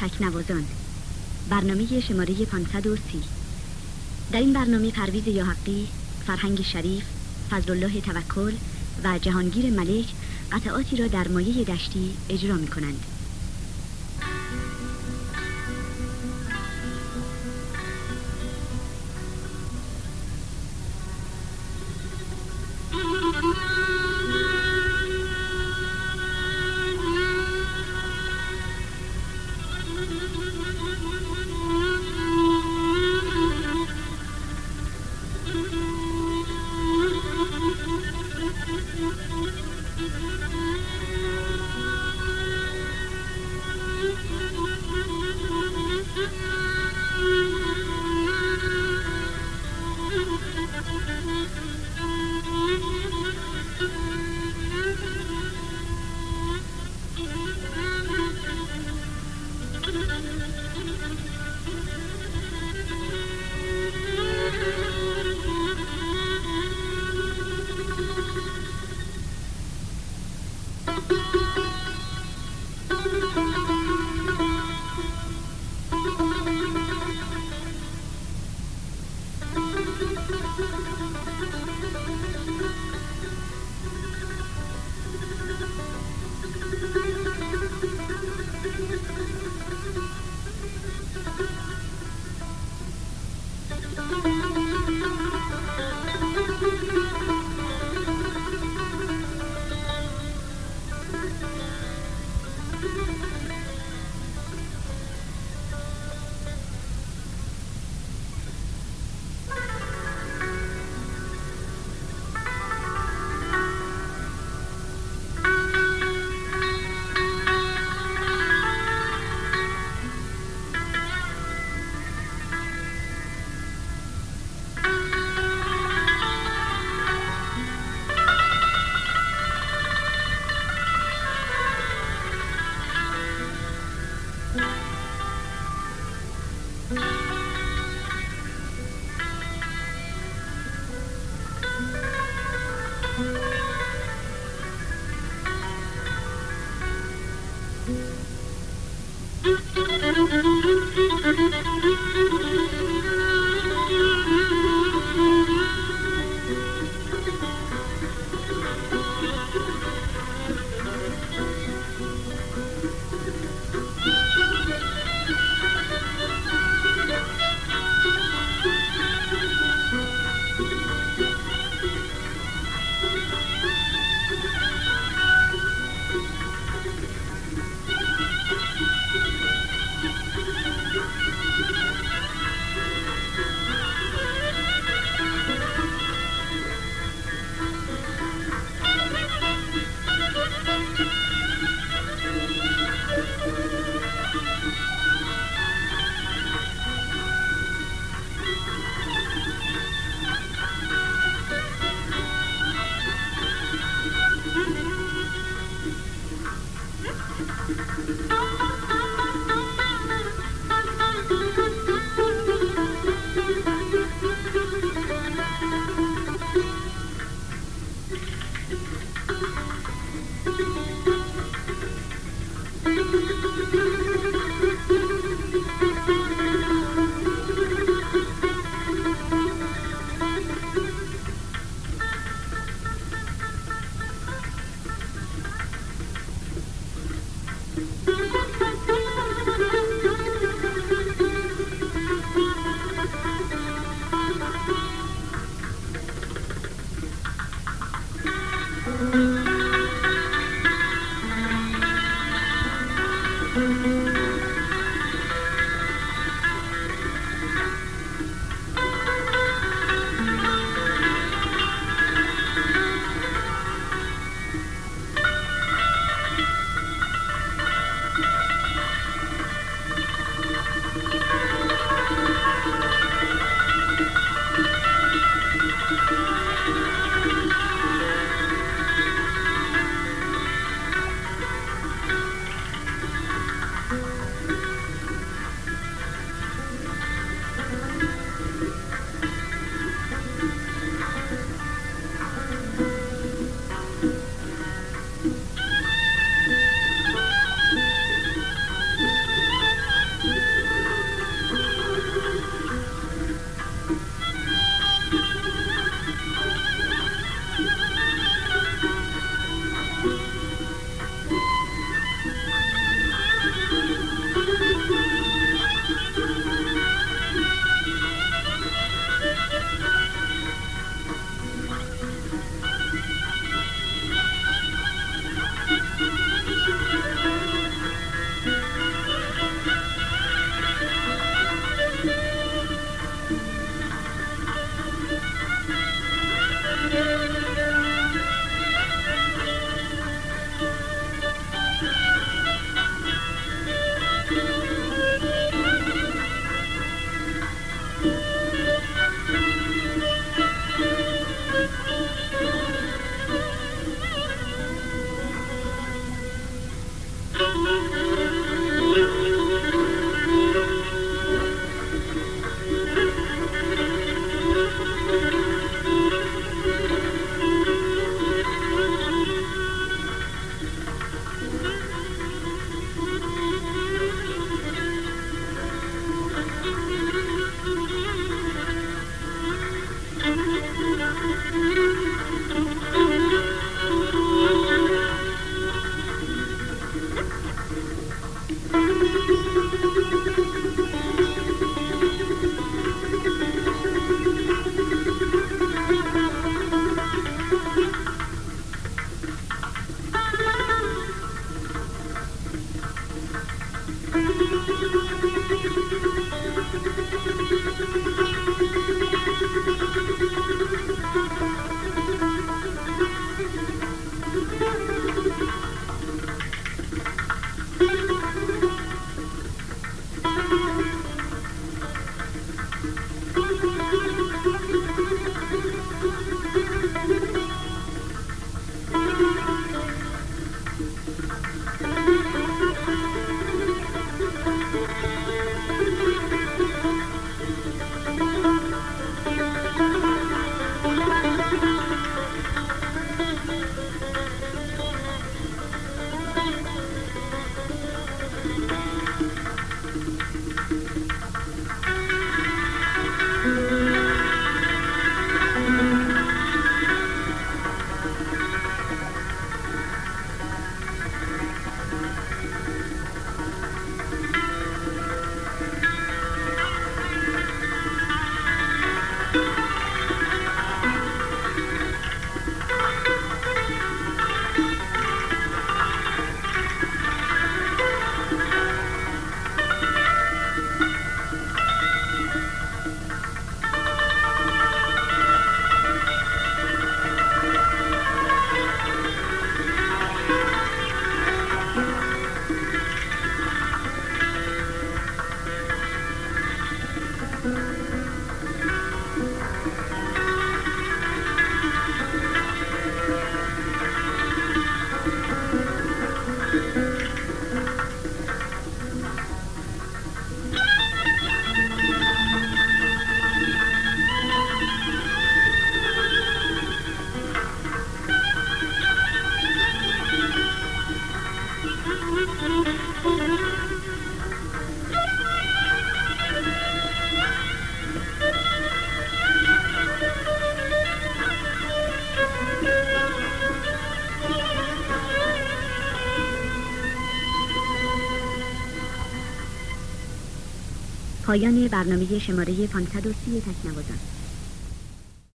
تکنوازان برنامه شماره 530 در این برنامه پرویز یاحقی، فرهنگ شریف، فضلالله توکل و جهانگیر ملک قطعاتی را در مایه دشتی اجرا می کنند. پایان برنامه شماره 530 تکنوازان.